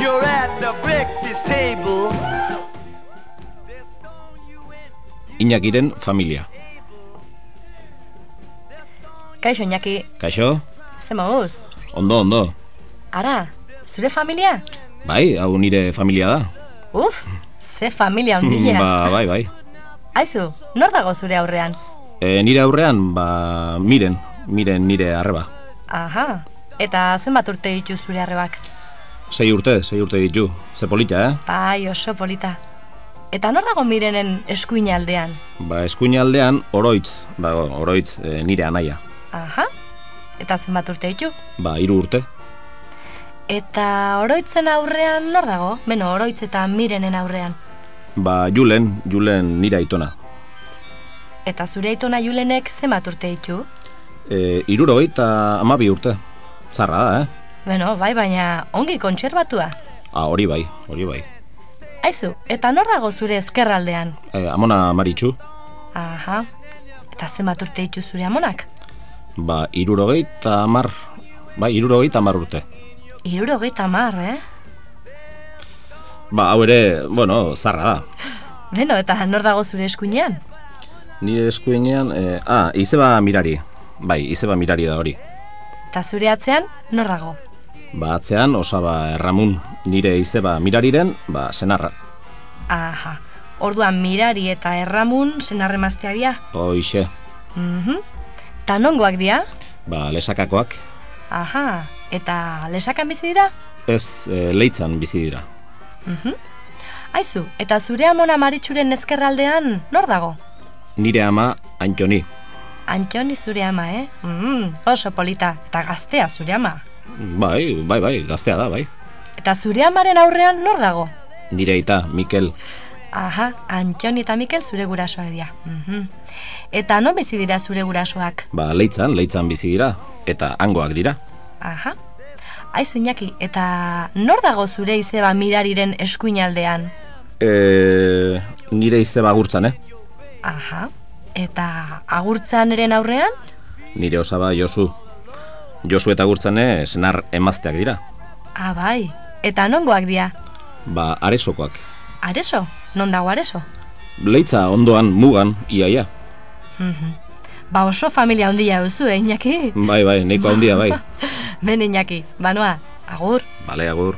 You're at the breakfast table. Iñakiren familia. Kaixo, Iñaki, Kaixo? ze moduz? Ondo, ondo. Ara, zure familia? Bai, hau nire familia da. Uf, ze familia handia. Ba, bai, bai. Aizu, nor dago zure aurrean? E, nire aurrean, ba, miren, miren nire arreba. Aha, eta zenbat urte ditu zure arrebak? Sei urte, sei urte ditu. Ze polita, eh? Bai, oso polita. Eta nor dago mirenen eskuina aldean? Ba, eskuina aldean, oroitz, dago, oroitz e, nire anaia. Aha, eta zenbat urte ditu? Ba, hiru urte. Eta oroitzen aurrean nor dago? Beno, oroitz eta mirenen aurrean. Ba, Julen, Julen nire aitona. Eta zure aitona Julenek zenbat urte ditu? E, irurogei eta amabi urte. Zarra da, eh? Beno, bai, baina ongi kontserbatua. Ah, hori bai, hori bai. Aizu, eta nor dago zure ezkerraldean? E, amona maritxu, Aha, eta zenbat urte ditu zure amonak? ba, irurogei eta amar, bai, irurogei eta amar urte. Irurogeita mar, eh? Ba, hau ere, bueno, zarra da. Beno, eta nor dago zure eskuinean? Nire eskuinean, e, ah, izeba mirari. Bai, izeba mirari da hori. Eta zure atzean, nor dago? Ba, atzean, osaba erramun, nire izeba mirariren, ba, senarra. Aha, orduan mirari eta erramun senarremaztea dira. Hoixe, Mhm. Ta nongoak dira? ba, lesakakoak, Aha, eta lesakan bizi dira? ez e, leitzan bizi dira. Mhm. Aizu, eta zure amona maritxuren ezkerraldean nor dago? Nire ama, Antoni. Antxoni zure ama, eh? Mm, oso polita, eta gaztea zure ama. Bai, bai, bai, gaztea da, bai. Eta zure amaren aurrean nor dago? Nire aita, Mikel, Aha, Antxoni eta Mikel zure gurasoak dira. Mhm. Eta non bizi dira zure gurasoak? ba, leitzan, leitzan bizi dira, eta hangoak dira. Aha. Aizu Iñaki, eta nor dago zure izeba mirariren eskuinaldean? E, nire izeba gurtzan, eh? Aha. Eta agurtzaneren aurrean? Nire osaba Josu. Josu eta gurtzane senar emazteak dira. Ah, bai. Eta nongoak dira? Ba, aresokoak. Areso? Non dago areso? Leitza ondoan mugan, iaia. Mhm. Ba oso familia handia duzu, eh, Iñaki? Bai, bai, neiko handia, bai. Ben Iñaki, banoa, agur. Bale, agur.